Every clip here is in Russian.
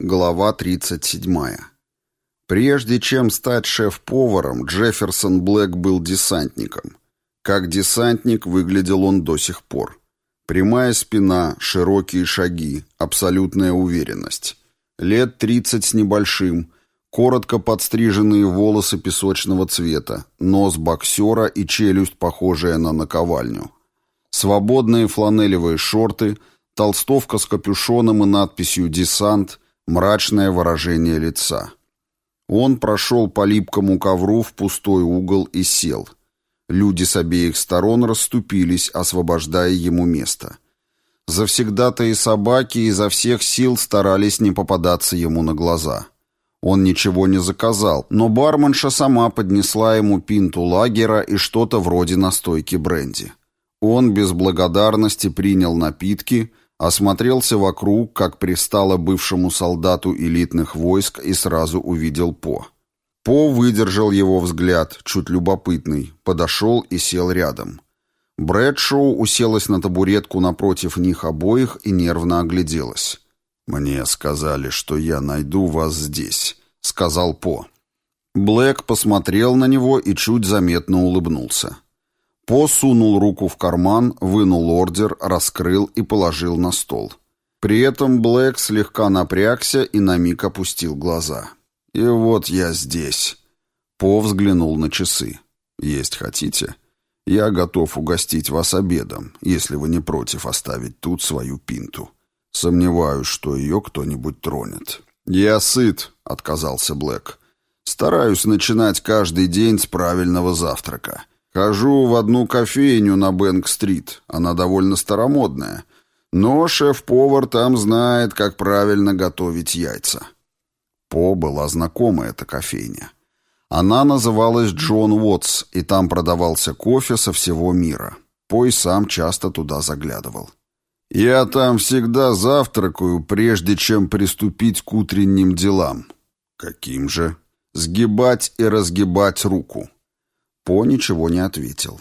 Глава 37. Прежде чем стать шеф-поваром, Джефферсон Блэк был десантником. Как десантник выглядел он до сих пор. Прямая спина, широкие шаги, абсолютная уверенность. Лет 30 с небольшим, коротко подстриженные волосы песочного цвета, нос боксера и челюсть, похожая на наковальню. Свободные фланелевые шорты, толстовка с капюшоном и надписью «Десант», мрачное выражение лица. Он прошел по липкому ковру в пустой угол и сел. Люди с обеих сторон расступились, освобождая ему место. Завсегда-то и собаки изо всех сил старались не попадаться ему на глаза. Он ничего не заказал, но барменша сама поднесла ему пинту лагера и что-то вроде настойки бренди. Он без благодарности принял напитки – Осмотрелся вокруг, как пристало бывшему солдату элитных войск, и сразу увидел По. По выдержал его взгляд, чуть любопытный, подошел и сел рядом. Брэдшоу уселась на табуретку напротив них обоих и нервно огляделась. «Мне сказали, что я найду вас здесь», — сказал По. Блэк посмотрел на него и чуть заметно улыбнулся. По сунул руку в карман, вынул ордер, раскрыл и положил на стол. При этом Блэк слегка напрягся и на миг опустил глаза. «И вот я здесь». По взглянул на часы. «Есть хотите? Я готов угостить вас обедом, если вы не против оставить тут свою пинту. Сомневаюсь, что ее кто-нибудь тронет». «Я сыт», — отказался Блэк. «Стараюсь начинать каждый день с правильного завтрака». Хожу в одну кофейню на Бэнк-стрит. Она довольно старомодная. Но шеф-повар там знает, как правильно готовить яйца. По была знакома эта кофейня. Она называлась Джон Уотс, и там продавался кофе со всего мира. Пой сам часто туда заглядывал. «Я там всегда завтракаю, прежде чем приступить к утренним делам». «Каким же?» «Сгибать и разгибать руку». По ничего не ответил.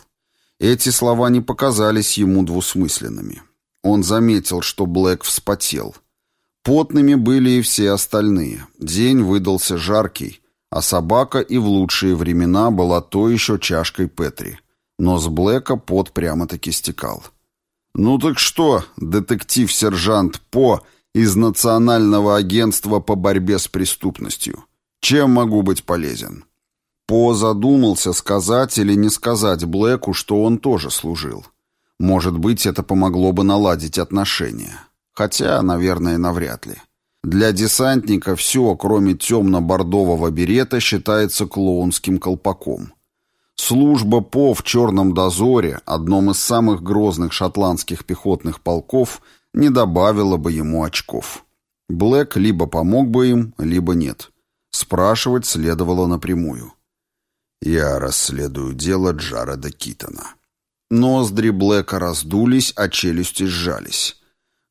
Эти слова не показались ему двусмысленными. Он заметил, что Блэк вспотел. Потными были и все остальные. День выдался жаркий, а собака и в лучшие времена была то еще чашкой Петри. Но с Блэка пот прямо-таки стекал. «Ну так что, детектив-сержант По из Национального агентства по борьбе с преступностью? Чем могу быть полезен?» По задумался, сказать или не сказать Блэку, что он тоже служил. Может быть, это помогло бы наладить отношения. Хотя, наверное, навряд ли. Для десантника все, кроме темно-бордового берета, считается клоунским колпаком. Служба ПО в «Черном дозоре», одном из самых грозных шотландских пехотных полков, не добавила бы ему очков. Блэк либо помог бы им, либо нет. Спрашивать следовало напрямую. Я расследую дело Джареда Китона. Ноздри Блэка раздулись, а челюсти сжались.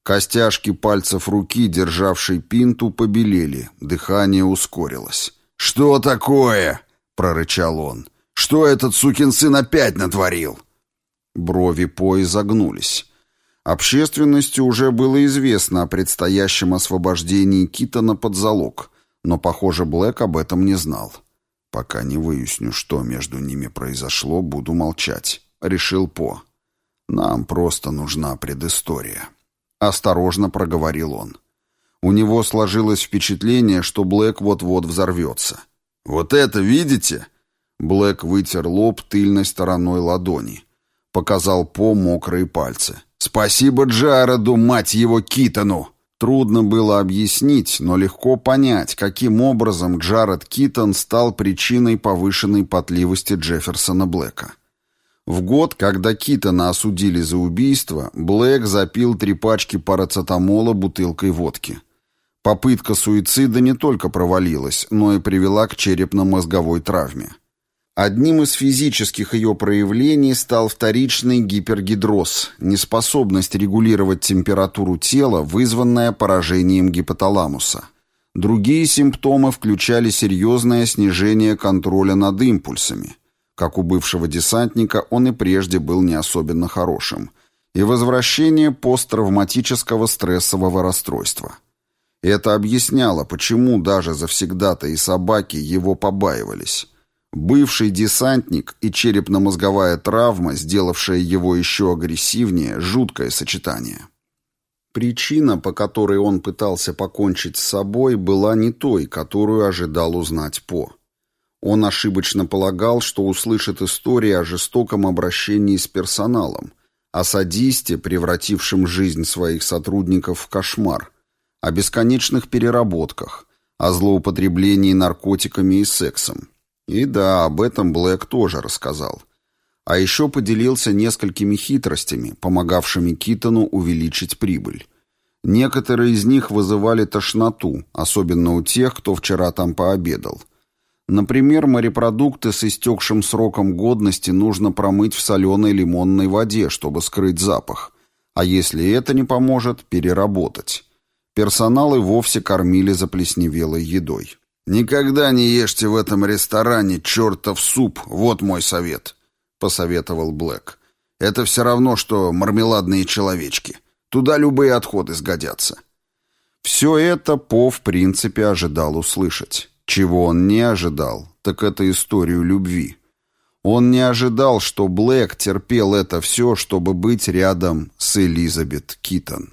Костяшки пальцев руки, державшей пинту, побелели, дыхание ускорилось. «Что такое?» — прорычал он. «Что этот сукин сын опять натворил?» Брови По изогнулись. Общественности уже было известно о предстоящем освобождении Китона под залог, но, похоже, Блэк об этом не знал. Пока не выясню, что между ними произошло, буду молчать. Решил По. Нам просто нужна предыстория. Осторожно проговорил он. У него сложилось впечатление, что Блэк вот-вот взорвется. «Вот это видите?» Блэк вытер лоб тыльной стороной ладони. Показал По мокрые пальцы. «Спасибо Джареду, мать его, Китону!» Трудно было объяснить, но легко понять, каким образом Джаред Китон стал причиной повышенной потливости Джефферсона Блэка. В год, когда Китона осудили за убийство, Блэк запил три пачки парацетамола бутылкой водки. Попытка суицида не только провалилась, но и привела к черепно-мозговой травме. Одним из физических ее проявлений стал вторичный гипергидроз, неспособность регулировать температуру тела, вызванная поражением гипоталамуса. Другие симптомы включали серьезное снижение контроля над импульсами. Как у бывшего десантника, он и прежде был не особенно хорошим. И возвращение посттравматического стрессового расстройства. Это объясняло, почему даже завсегдата и собаки его побаивались. Бывший десантник и черепно-мозговая травма, сделавшая его еще агрессивнее, жуткое сочетание. Причина, по которой он пытался покончить с собой, была не той, которую ожидал узнать По. Он ошибочно полагал, что услышит истории о жестоком обращении с персоналом, о садисте, превратившем жизнь своих сотрудников в кошмар, о бесконечных переработках, о злоупотреблении наркотиками и сексом. И да, об этом Блэк тоже рассказал. А еще поделился несколькими хитростями, помогавшими Китону увеличить прибыль. Некоторые из них вызывали тошноту, особенно у тех, кто вчера там пообедал. Например, морепродукты с истекшим сроком годности нужно промыть в соленой лимонной воде, чтобы скрыть запах. А если это не поможет, переработать. Персонал и вовсе кормили заплесневелой едой. «Никогда не ешьте в этом ресторане чертов суп, вот мой совет», — посоветовал Блэк. «Это все равно, что мармеладные человечки. Туда любые отходы сгодятся». Все это По, в принципе, ожидал услышать. Чего он не ожидал, так это историю любви. Он не ожидал, что Блэк терпел это все, чтобы быть рядом с Элизабет Китон.